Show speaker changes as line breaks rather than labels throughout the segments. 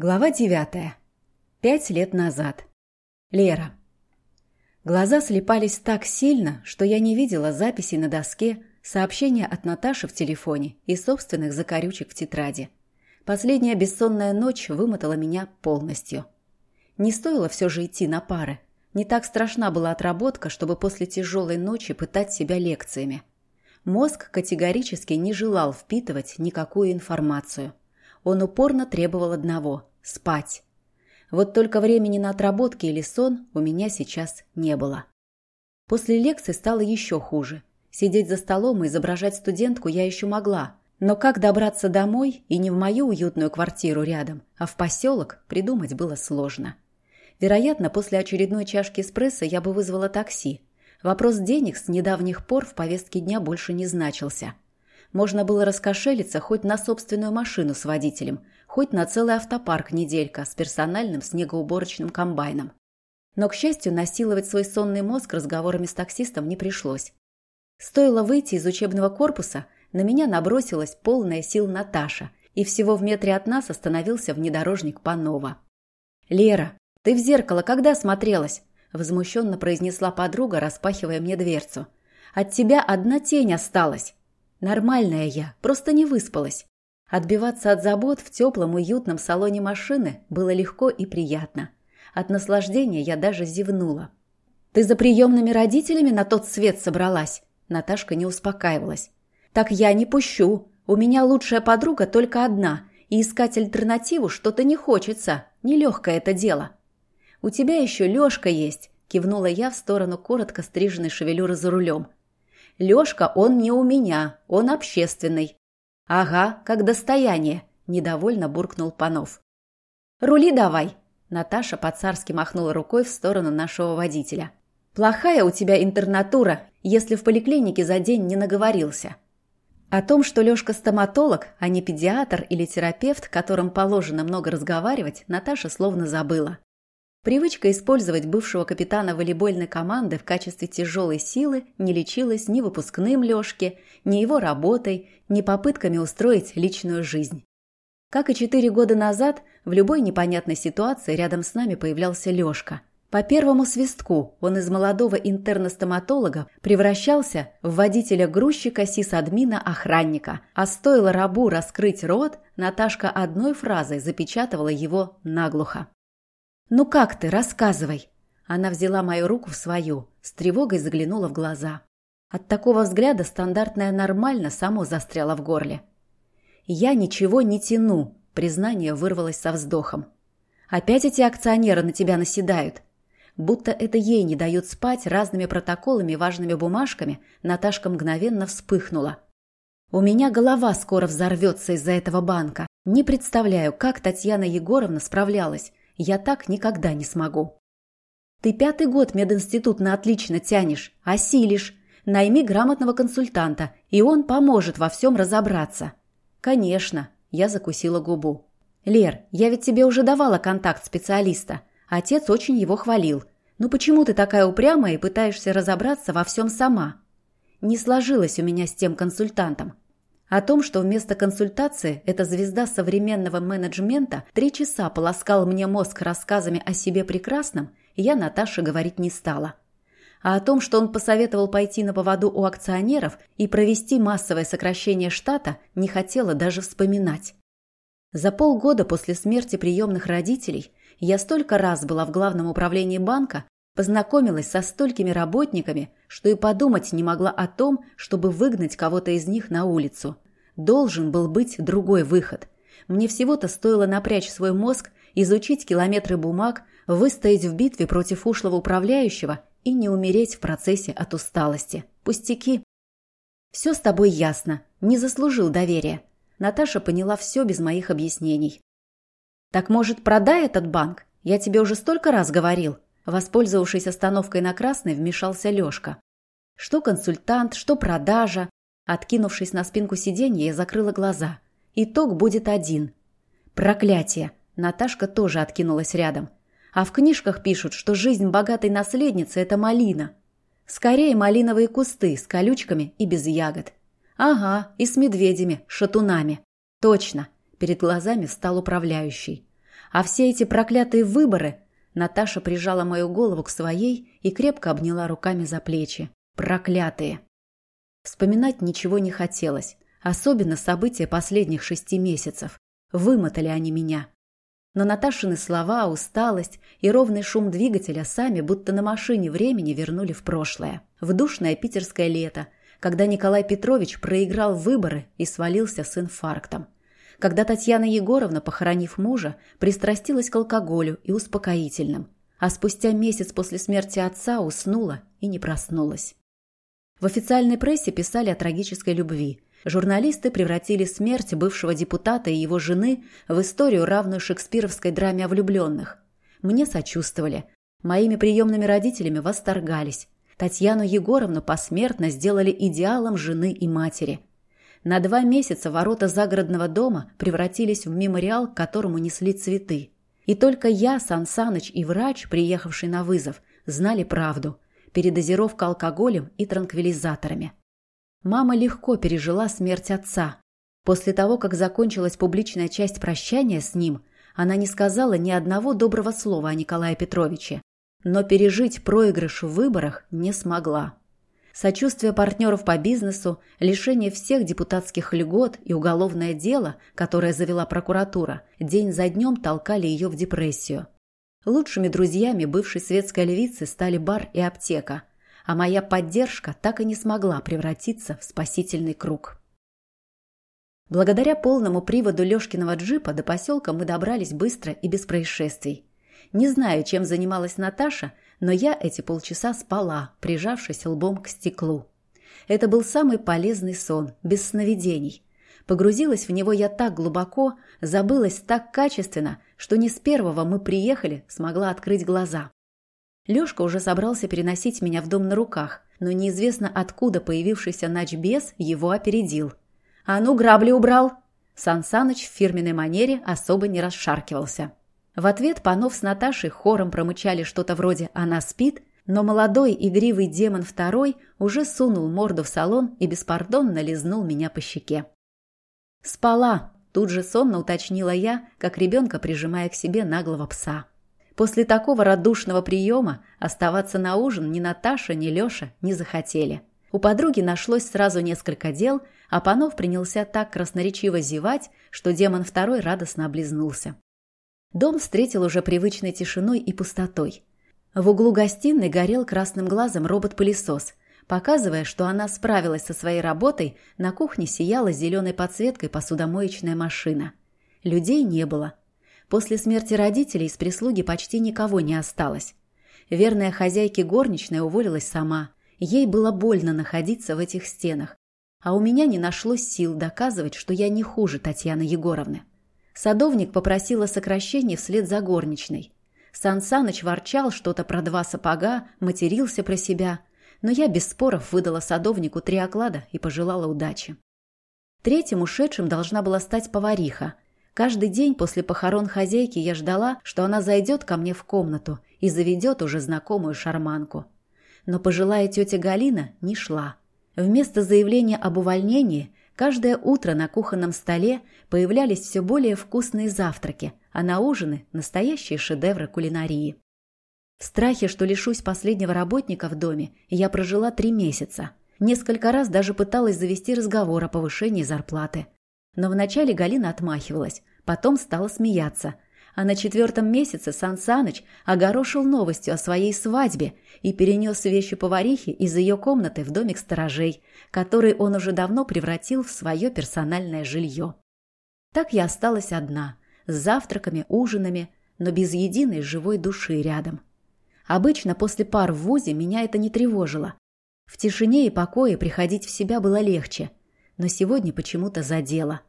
Глава девятая. Пять лет назад. Лера. Глаза слепались так сильно, что я не видела записей на доске, сообщения от Наташи в телефоне и собственных закорючек в тетради. Последняя бессонная ночь вымотала меня полностью. Не стоило все же идти на пары. Не так страшна была отработка, чтобы после тяжелой ночи пытать себя лекциями. Мозг категорически не желал впитывать никакую информацию. Он упорно требовал одного спать. Вот только времени на отработки или сон у меня сейчас не было. После лекции стало еще хуже. Сидеть за столом и изображать студентку я еще могла. Но как добраться домой и не в мою уютную квартиру рядом, а в поселок, придумать было сложно. Вероятно, после очередной чашки эспрессо я бы вызвала такси. Вопрос денег с недавних пор в повестке дня больше не значился. Можно было раскошелиться хоть на собственную машину с водителем, хоть на целый автопарк неделька с персональным снегоуборочным комбайном. Но, к счастью, насиловать свой сонный мозг разговорами с таксистом не пришлось. Стоило выйти из учебного корпуса, на меня набросилась полная сил Наташа, и всего в метре от нас остановился внедорожник Панова. «Лера, ты в зеркало когда смотрелась?» – возмущенно произнесла подруга, распахивая мне дверцу. «От тебя одна тень осталась. Нормальная я, просто не выспалась. Отбиваться от забот в теплом уютном салоне машины было легко и приятно. От наслаждения я даже зевнула. «Ты за приемными родителями на тот свет собралась?» Наташка не успокаивалась. «Так я не пущу. У меня лучшая подруга только одна, и искать альтернативу что-то не хочется. Нелегкое это дело». «У тебя еще Лешка есть», – кивнула я в сторону коротко стриженной шевелюры за рулем – Лёшка, он не у меня, он общественный. Ага, как достояние, недовольно буркнул Панов. Рули давай. Наташа по-царски махнула рукой в сторону нашего водителя. Плохая у тебя интернатура, если в поликлинике за день не наговорился. О том, что Лёшка стоматолог, а не педиатр или терапевт, которым положено много разговаривать, Наташа словно забыла. Привычка использовать бывшего капитана волейбольной команды в качестве тяжелой силы не лечилась ни выпускным Лёшки, ни его работой, ни попытками устроить личную жизнь. Как и четыре года назад, в любой непонятной ситуации рядом с нами появлялся Лёшка. По первому свистку он из молодого интерна-стоматолога превращался в водителя-грузчика сисадмина-охранника, а стоило рабу раскрыть рот, Наташка одной фразой запечатывала его наглухо. «Ну как ты? Рассказывай!» Она взяла мою руку в свою, с тревогой заглянула в глаза. От такого взгляда стандартное «нормально» само застряло в горле. «Я ничего не тяну», — признание вырвалось со вздохом. «Опять эти акционеры на тебя наседают?» Будто это ей не дают спать разными протоколами и важными бумажками, Наташка мгновенно вспыхнула. «У меня голова скоро взорвется из-за этого банка. Не представляю, как Татьяна Егоровна справлялась. Я так никогда не смогу. Ты пятый год мединститут на отлично тянешь, осилишь. Найми грамотного консультанта, и он поможет во всем разобраться. Конечно, я закусила губу. Лер, я ведь тебе уже давала контакт специалиста. Отец очень его хвалил. Ну почему ты такая упрямая и пытаешься разобраться во всем сама? Не сложилось у меня с тем консультантом. О том, что вместо консультации эта звезда современного менеджмента три часа полоскал мне мозг рассказами о себе прекрасном, я Наташе говорить не стала. А о том, что он посоветовал пойти на поводу у акционеров и провести массовое сокращение штата, не хотела даже вспоминать. За полгода после смерти приемных родителей я столько раз была в главном управлении банка, Познакомилась со столькими работниками, что и подумать не могла о том, чтобы выгнать кого-то из них на улицу. Должен был быть другой выход. Мне всего-то стоило напрячь свой мозг, изучить километры бумаг, выстоять в битве против ушлого управляющего и не умереть в процессе от усталости. Пустяки. «Все с тобой ясно. Не заслужил доверия». Наташа поняла все без моих объяснений. «Так, может, продай этот банк? Я тебе уже столько раз говорил», Воспользовавшись остановкой на красной, вмешался Лёшка. Что консультант, что продажа. Откинувшись на спинку сиденья, я закрыла глаза. Итог будет один. Проклятие! Наташка тоже откинулась рядом. А в книжках пишут, что жизнь богатой наследницы – это малина. Скорее малиновые кусты с колючками и без ягод. Ага, и с медведями, шатунами. Точно. Перед глазами встал управляющий. А все эти проклятые выборы... Наташа прижала мою голову к своей и крепко обняла руками за плечи. Проклятые. Вспоминать ничего не хотелось. Особенно события последних шести месяцев. Вымотали они меня. Но Наташины слова, усталость и ровный шум двигателя сами будто на машине времени вернули в прошлое. В душное питерское лето, когда Николай Петрович проиграл выборы и свалился с инфарктом. Когда Татьяна Егоровна, похоронив мужа, пристрастилась к алкоголю и успокоительным, а спустя месяц после смерти отца уснула и не проснулась. В официальной прессе писали о трагической любви – Журналисты превратили смерть бывшего депутата и его жены в историю, равную шекспировской драме о влюбленных. Мне сочувствовали. Моими приемными родителями восторгались. Татьяну Егоровну посмертно сделали идеалом жены и матери. На два месяца ворота загородного дома превратились в мемориал, к которому несли цветы. И только я, Сан Саныч и врач, приехавший на вызов, знали правду. Передозировка алкоголем и транквилизаторами. Мама легко пережила смерть отца. После того, как закончилась публичная часть прощания с ним, она не сказала ни одного доброго слова о Николае Петровиче, но пережить проигрыш в выборах не смогла. Сочувствие партнеров по бизнесу, лишение всех депутатских льгот и уголовное дело, которое завела прокуратура, день за днем толкали ее в депрессию. Лучшими друзьями бывшей светской львицы стали бар и аптека – а моя поддержка так и не смогла превратиться в спасительный круг. Благодаря полному приводу Лёшкиного джипа до поселка мы добрались быстро и без происшествий. Не знаю, чем занималась Наташа, но я эти полчаса спала, прижавшись лбом к стеклу. Это был самый полезный сон, без сновидений. Погрузилась в него я так глубоко, забылась так качественно, что не с первого мы приехали, смогла открыть глаза. Лёшка уже собрался переносить меня в дом на руках, но неизвестно откуда появившийся начбес его опередил. «А ну, грабли убрал!» Сан Саныч в фирменной манере особо не расшаркивался. В ответ Панов с Наташей хором промычали что-то вроде «она спит», но молодой игривый демон второй уже сунул морду в салон и беспардонно лизнул меня по щеке. «Спала», – тут же сонно уточнила я, как ребенка прижимая к себе наглого пса. После такого радушного приема оставаться на ужин ни Наташа, ни Леша не захотели. У подруги нашлось сразу несколько дел, а Панов принялся так красноречиво зевать, что демон второй радостно облизнулся. Дом встретил уже привычной тишиной и пустотой. В углу гостиной горел красным глазом робот-пылесос. Показывая, что она справилась со своей работой, на кухне сияла зеленой подсветкой посудомоечная машина. Людей не было. После смерти родителей из прислуги почти никого не осталось. Верная хозяйке горничная уволилась сама. Ей было больно находиться в этих стенах. А у меня не нашлось сил доказывать, что я не хуже Татьяны Егоровны. Садовник попросила сокращения вслед за горничной. Сан Саныч ворчал что-то про два сапога, матерился про себя, но я без споров выдала садовнику три оклада и пожелала удачи. Третьим ушедшим должна была стать повариха – Каждый день после похорон хозяйки я ждала, что она зайдет ко мне в комнату и заведет уже знакомую шарманку. Но пожилая тетя Галина не шла. Вместо заявления об увольнении каждое утро на кухонном столе появлялись все более вкусные завтраки, а на ужины – настоящие шедевры кулинарии. В страхе, что лишусь последнего работника в доме, я прожила три месяца. Несколько раз даже пыталась завести разговор о повышении зарплаты – но вначале Галина отмахивалась, потом стала смеяться. А на четвертом месяце Сан Саныч огорошил новостью о своей свадьбе и перенес вещи поварихи из ее комнаты в домик сторожей, который он уже давно превратил в свое персональное жилье. Так я осталась одна, с завтраками, ужинами, но без единой живой души рядом. Обычно после пар в ВУЗе меня это не тревожило. В тишине и покое приходить в себя было легче, но сегодня почему-то задело.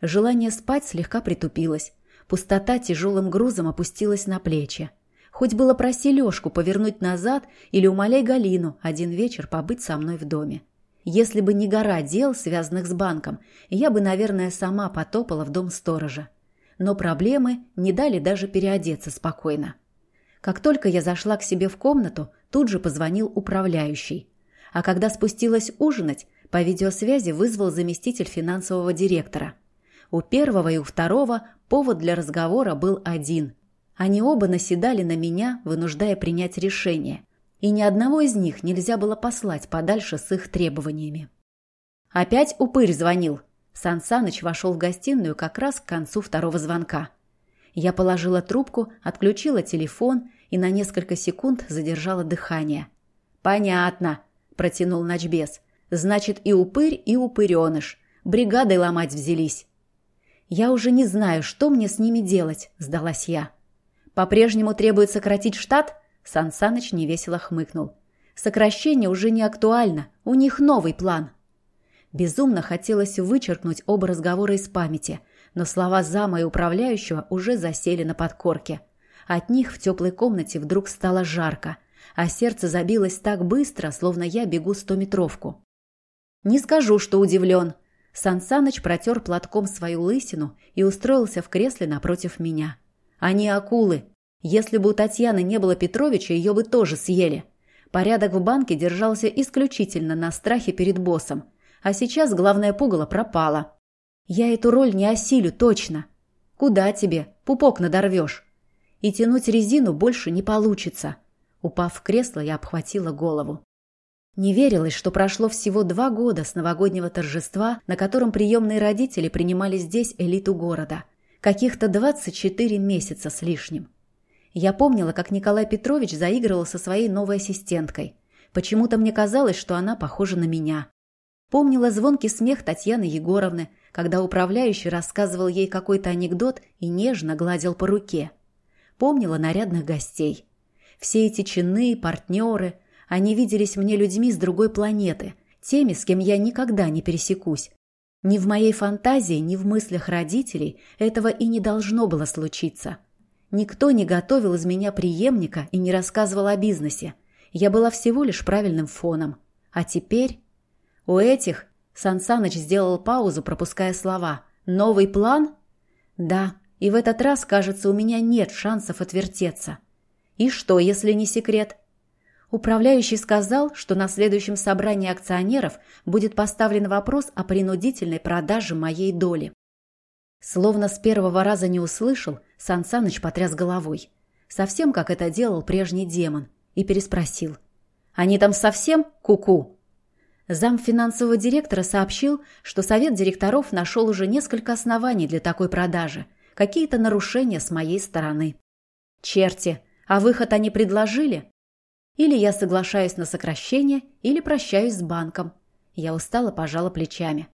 Желание спать слегка притупилось. Пустота тяжелым грузом опустилась на плечи. Хоть было проси Лешку повернуть назад или умоляй Галину один вечер побыть со мной в доме. Если бы не гора дел, связанных с банком, я бы, наверное, сама потопала в дом сторожа. Но проблемы не дали даже переодеться спокойно. Как только я зашла к себе в комнату, тут же позвонил управляющий. А когда спустилась ужинать, по видеосвязи вызвал заместитель финансового директора – У первого и у второго повод для разговора был один. Они оба наседали на меня, вынуждая принять решение. И ни одного из них нельзя было послать подальше с их требованиями. Опять упырь звонил. Сан Саныч вошел в гостиную как раз к концу второго звонка. Я положила трубку, отключила телефон и на несколько секунд задержала дыхание. «Понятно», – протянул Ночбес. «Значит, и упырь, и упыреныш. Бригадой ломать взялись». «Я уже не знаю, что мне с ними делать», – сдалась я. «По-прежнему требует сократить штат?» Сан невесело хмыкнул. «Сокращение уже не актуально. У них новый план». Безумно хотелось вычеркнуть оба разговора из памяти, но слова зама и управляющего уже засели на подкорке. От них в теплой комнате вдруг стало жарко, а сердце забилось так быстро, словно я бегу стометровку. «Не скажу, что удивлен», Сан Саныч протер платком свою лысину и устроился в кресле напротив меня. «Они акулы. Если бы у Татьяны не было Петровича, ее бы тоже съели. Порядок в банке держался исключительно на страхе перед боссом. А сейчас главное пугало пропало. Я эту роль не осилю точно. Куда тебе? Пупок надорвешь. И тянуть резину больше не получится». Упав в кресло, я обхватила голову. Не верилось, что прошло всего два года с новогоднего торжества, на котором приемные родители принимали здесь элиту города. Каких-то 24 месяца с лишним. Я помнила, как Николай Петрович заигрывал со своей новой ассистенткой. Почему-то мне казалось, что она похожа на меня. Помнила звонкий смех Татьяны Егоровны, когда управляющий рассказывал ей какой-то анекдот и нежно гладил по руке. Помнила нарядных гостей. Все эти чины, партнеры – они виделись мне людьми с другой планеты, теми, с кем я никогда не пересекусь. Ни в моей фантазии, ни в мыслях родителей этого и не должно было случиться. Никто не готовил из меня преемника и не рассказывал о бизнесе. Я была всего лишь правильным фоном. А теперь... У этих... Сан Саныч сделал паузу, пропуская слова. «Новый план?» «Да, и в этот раз, кажется, у меня нет шансов отвертеться». «И что, если не секрет?» Управляющий сказал, что на следующем собрании акционеров будет поставлен вопрос о принудительной продаже моей доли. Словно с первого раза не услышал, Сан Саныч потряс головой. Совсем как это делал прежний демон. И переспросил. «Они там совсем куку?» -ку Зам финансового директора сообщил, что совет директоров нашел уже несколько оснований для такой продажи. Какие-то нарушения с моей стороны. «Черти! А выход они предложили?» Или я соглашаюсь на сокращение, или прощаюсь с банком. Я устало пожала плечами.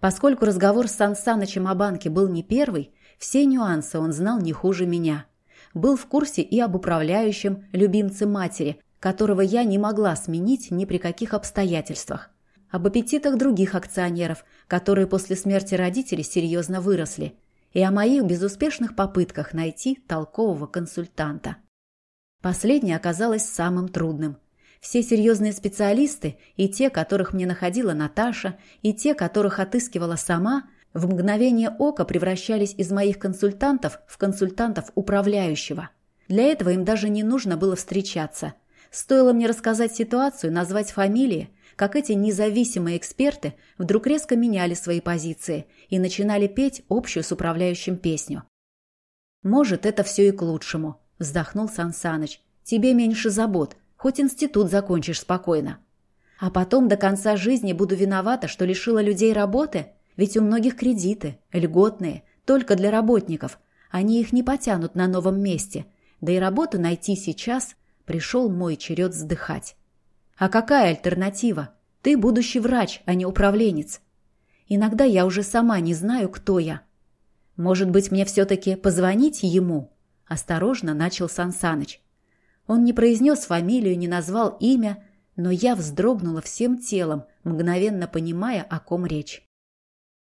Поскольку разговор с Сан Санычем о банке был не первый, все нюансы он знал не хуже меня. Был в курсе и об управляющем, любимце матери, которого я не могла сменить ни при каких обстоятельствах. Об аппетитах других акционеров, которые после смерти родителей серьезно выросли. И о моих безуспешных попытках найти толкового консультанта. Последнее оказалось самым трудным. Все серьезные специалисты, и те, которых мне находила Наташа, и те, которых отыскивала сама, в мгновение ока превращались из моих консультантов в консультантов управляющего. Для этого им даже не нужно было встречаться. Стоило мне рассказать ситуацию, назвать фамилии, как эти независимые эксперты вдруг резко меняли свои позиции и начинали петь общую с управляющим песню. Может, это все и к лучшему – Вздохнул Сан Саныч. Тебе меньше забот, хоть институт закончишь спокойно. А потом до конца жизни буду виновата, что лишила людей работы? Ведь у многих кредиты, льготные, только для работников. Они их не потянут на новом месте. Да и работу найти сейчас пришел мой черед вздыхать. А какая альтернатива? Ты будущий врач, а не управленец. Иногда я уже сама не знаю, кто я. Может быть, мне все-таки позвонить ему? Осторожно начал Сансаныч. Он не произнес фамилию, не назвал имя, но я вздрогнула всем телом, мгновенно понимая, о ком речь.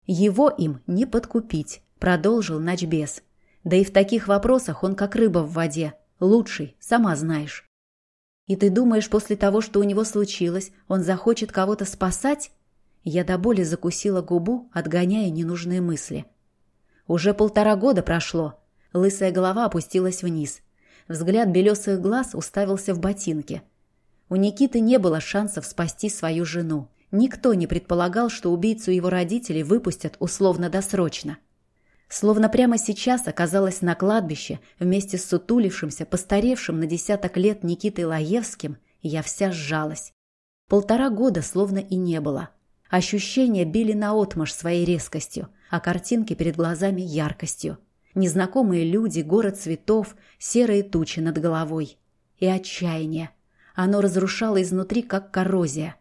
«Его им не подкупить», — продолжил Начбес. «Да и в таких вопросах он как рыба в воде. Лучший, сама знаешь». «И ты думаешь, после того, что у него случилось, он захочет кого-то спасать?» Я до боли закусила губу, отгоняя ненужные мысли. «Уже полтора года прошло. Лысая голова опустилась вниз. Взгляд белесых глаз уставился в ботинке. У Никиты не было шансов спасти свою жену. Никто не предполагал, что убийцу его родителей выпустят условно-досрочно. Словно прямо сейчас оказалась на кладбище вместе с сутулившимся, постаревшим на десяток лет Никитой Лаевским, я вся сжалась. Полтора года словно и не было. Ощущения били наотмашь своей резкостью, а картинки перед глазами яркостью. Незнакомые люди, город цветов, серые тучи над головой. И отчаяние. Оно разрушало изнутри, как коррозия.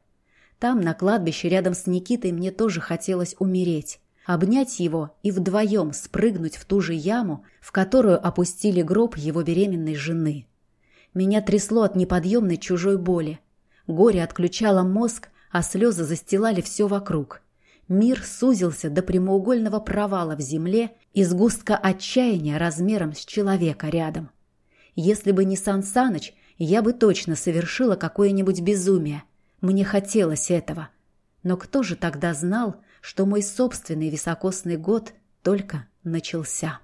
Там, на кладбище, рядом с Никитой, мне тоже хотелось умереть. Обнять его и вдвоем спрыгнуть в ту же яму, в которую опустили гроб его беременной жены. Меня трясло от неподъемной чужой боли. Горе отключало мозг, а слезы застилали все вокруг. Мир сузился до прямоугольного провала в земле и сгустка отчаяния размером с человека рядом. Если бы не Сан Саныч, я бы точно совершила какое-нибудь безумие. Мне хотелось этого. Но кто же тогда знал, что мой собственный високосный год только начался?